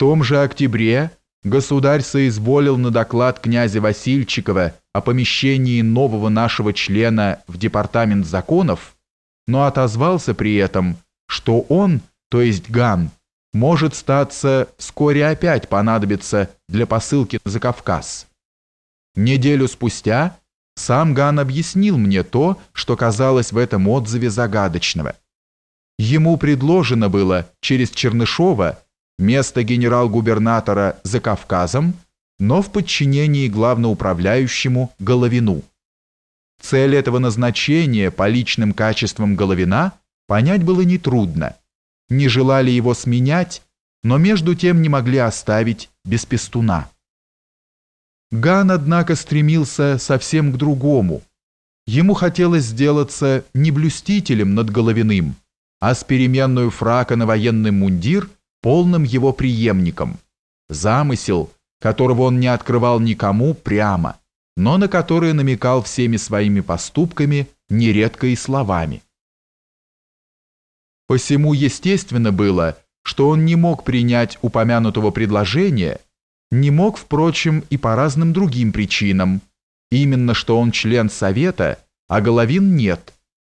том же октябре государь соизволил на доклад князя Васильчикова о помещении нового нашего члена в департамент законов, но отозвался при этом, что он, то есть Ган, может статься вскоре опять понадобится для посылки за Кавказ. Неделю спустя сам Ган объяснил мне то, что казалось в этом отзыве загадочного. Ему предложено было через Чернышова место генерал-губернатора за Кавказом, но в подчинении главноуправляющему Головину. Цель этого назначения по личным качествам Головина понять было нетрудно. Не желали его сменять, но между тем не могли оставить без пестуна. Ган, однако, стремился совсем к другому. Ему хотелось сделаться не блюстителем над Головиным, а с переменную фрака на военный мундир полным его преемником. Замысел, которого он не открывал никому прямо, но на который намекал всеми своими поступками, нередко и словами. Посему естественно было, что он не мог принять упомянутого предложения, не мог, впрочем, и по разным другим причинам, именно что он член Совета, а Головин нет,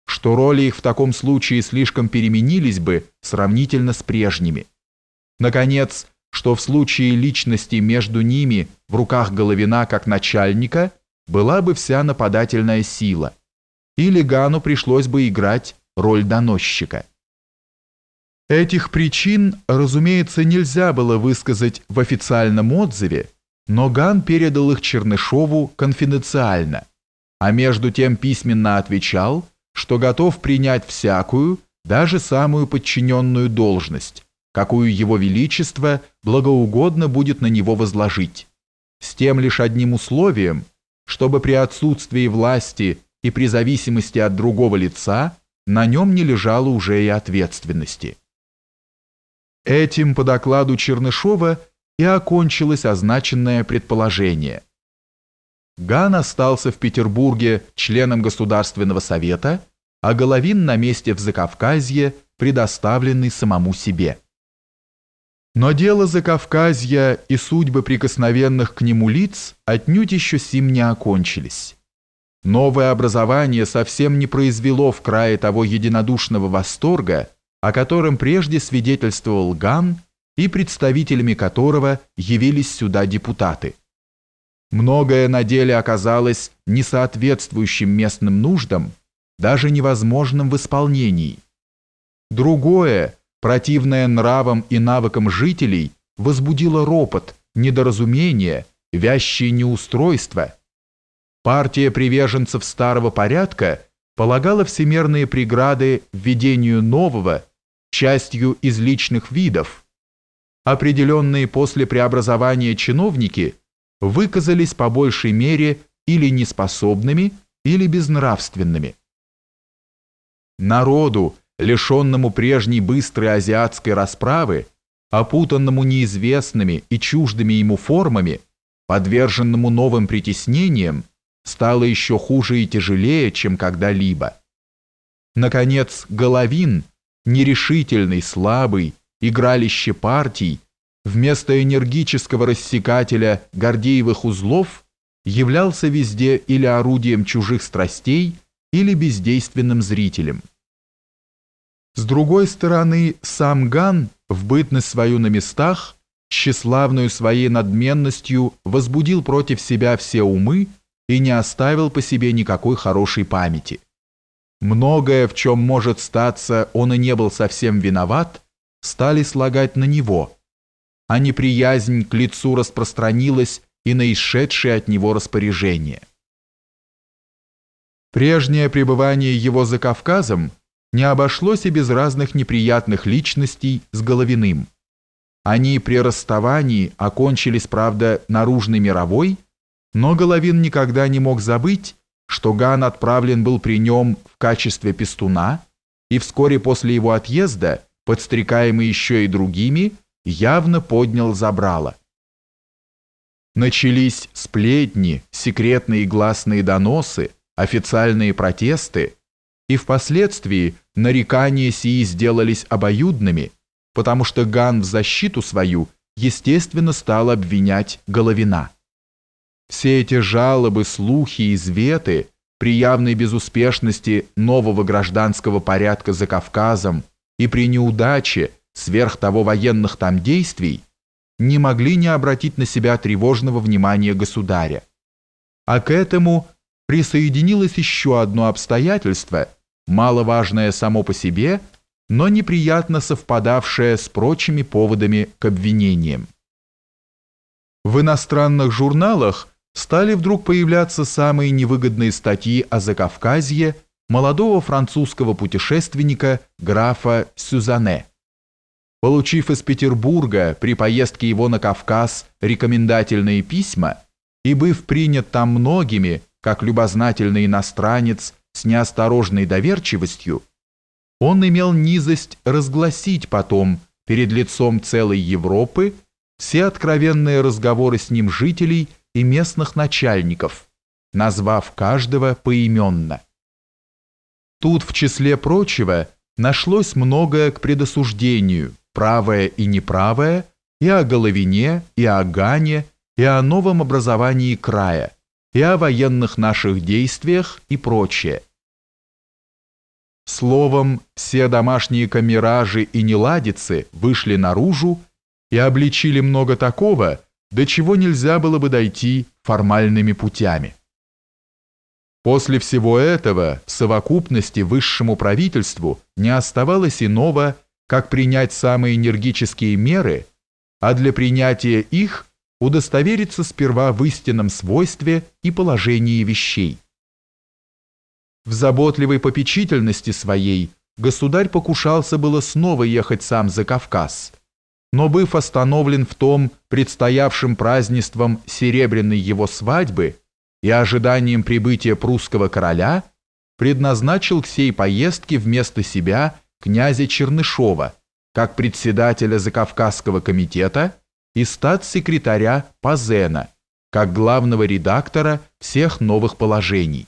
что роли их в таком случае слишком переменились бы сравнительно с прежними. Наконец, что в случае личности между ними в руках Головина как начальника была бы вся нападательная сила, или Гану пришлось бы играть роль доносчика. Этих причин, разумеется, нельзя было высказать в официальном отзыве, но Ган передал их Чернышову конфиденциально, а между тем письменно отвечал, что готов принять всякую, даже самую подчиненную должность, какую его величество благоугодно будет на него возложить, с тем лишь одним условием, чтобы при отсутствии власти и при зависимости от другого лица на нем не лежало уже и ответственности. Этим по докладу Чернышова и окончилось означенное предположение. Ган остался в Петербурге членом Государственного совета, а Головин на месте в Закавказье, предоставленный самому себе. Но дело Закавказья и судьбы прикосновенных к нему лиц отнюдь еще сим не окончились. Новое образование совсем не произвело в крае того единодушного восторга, о котором прежде свидетельствовал Ган и представителями которого явились сюда депутаты. Многое на деле оказалось несоответствующим местным нуждам, даже невозможным в исполнении. Другое, противное нравам и навыкам жителей, возбудило ропот, недоразумение, вязчие неустройства. Партия приверженцев старого порядка полагала всемирные преграды введению нового, частью из личных видов. Определенные после преобразования чиновники выказались по большей мере или неспособными, или безнравственными. Народу, лишенному прежней быстрой азиатской расправы, опутанному неизвестными и чуждыми ему формами, подверженному новым притеснениям, стало еще хуже и тяжелее, чем когда-либо. Наконец, Головин, нерешительный, слабый, игралище партий, вместо энергического рассекателя Гордеевых узлов являлся везде или орудием чужих страстей, или бездейственным зрителем. С другой стороны, сам Ган, в бытность свою на местах, тщеславную своей надменностью возбудил против себя все умы и не оставил по себе никакой хорошей памяти. Многое, в чем может статься, он и не был совсем виноват, стали слагать на него, а неприязнь к лицу распространилась и на исшедшие от него распоряжение. Прежнее пребывание его за Кавказом не обошлось и без разных неприятных личностей с Головиным. Они при расставании окончились, правда, наружной мировой, но Головин никогда не мог забыть, что Ган отправлен был при нем в качестве пестуна, и вскоре после его отъезда, подстрекаемый еще и другими, явно поднял забрало. Начались сплетни, секретные гласные доносы, официальные протесты, и впоследствии нарекания сии сделались обоюдными, потому что Ган в защиту свою естественно, стал обвинять Головина. Все эти жалобы, слухи и изветы при явной безуспешности нового гражданского порядка за Кавказом и при неудаче сверх того военных там действий не могли не обратить на себя тревожного внимания государя. А к этому присоединилось еще одно обстоятельство, маловажное само по себе, но неприятно совпадавшее с прочими поводами к обвинениям. В иностранных журналах стали вдруг появляться самые невыгодные статьи о Закавказье молодого французского путешественника графа Сюзане. Получив из Петербурга при поездке его на Кавказ рекомендательные письма и быв принят там многими, как любознательный иностранец с неосторожной доверчивостью, он имел низость разгласить потом перед лицом целой Европы все откровенные разговоры с ним жителей и местных начальников, назвав каждого поименно. Тут в числе прочего нашлось многое к предосуждению, правое и неправое, и о Головине, и о Гане, и о новом образовании края, и о военных наших действиях и прочее. Словом, все домашние камеражи и неладицы вышли наружу и обличили много такого, до чего нельзя было бы дойти формальными путями. После всего этого в совокупности высшему правительству не оставалось иного, как принять самые энергические меры, а для принятия их удостовериться сперва в истинном свойстве и положении вещей. В заботливой попечительности своей государь покушался было снова ехать сам за Кавказ – но быв остановлен в том предстоявшим празднеством серебряной его свадьбы и ожиданием прибытия прусского короля, предназначил к сей поездке вместо себя князя Чернышова как председателя Закавказского комитета и статс-секретаря Пазена как главного редактора всех новых положений.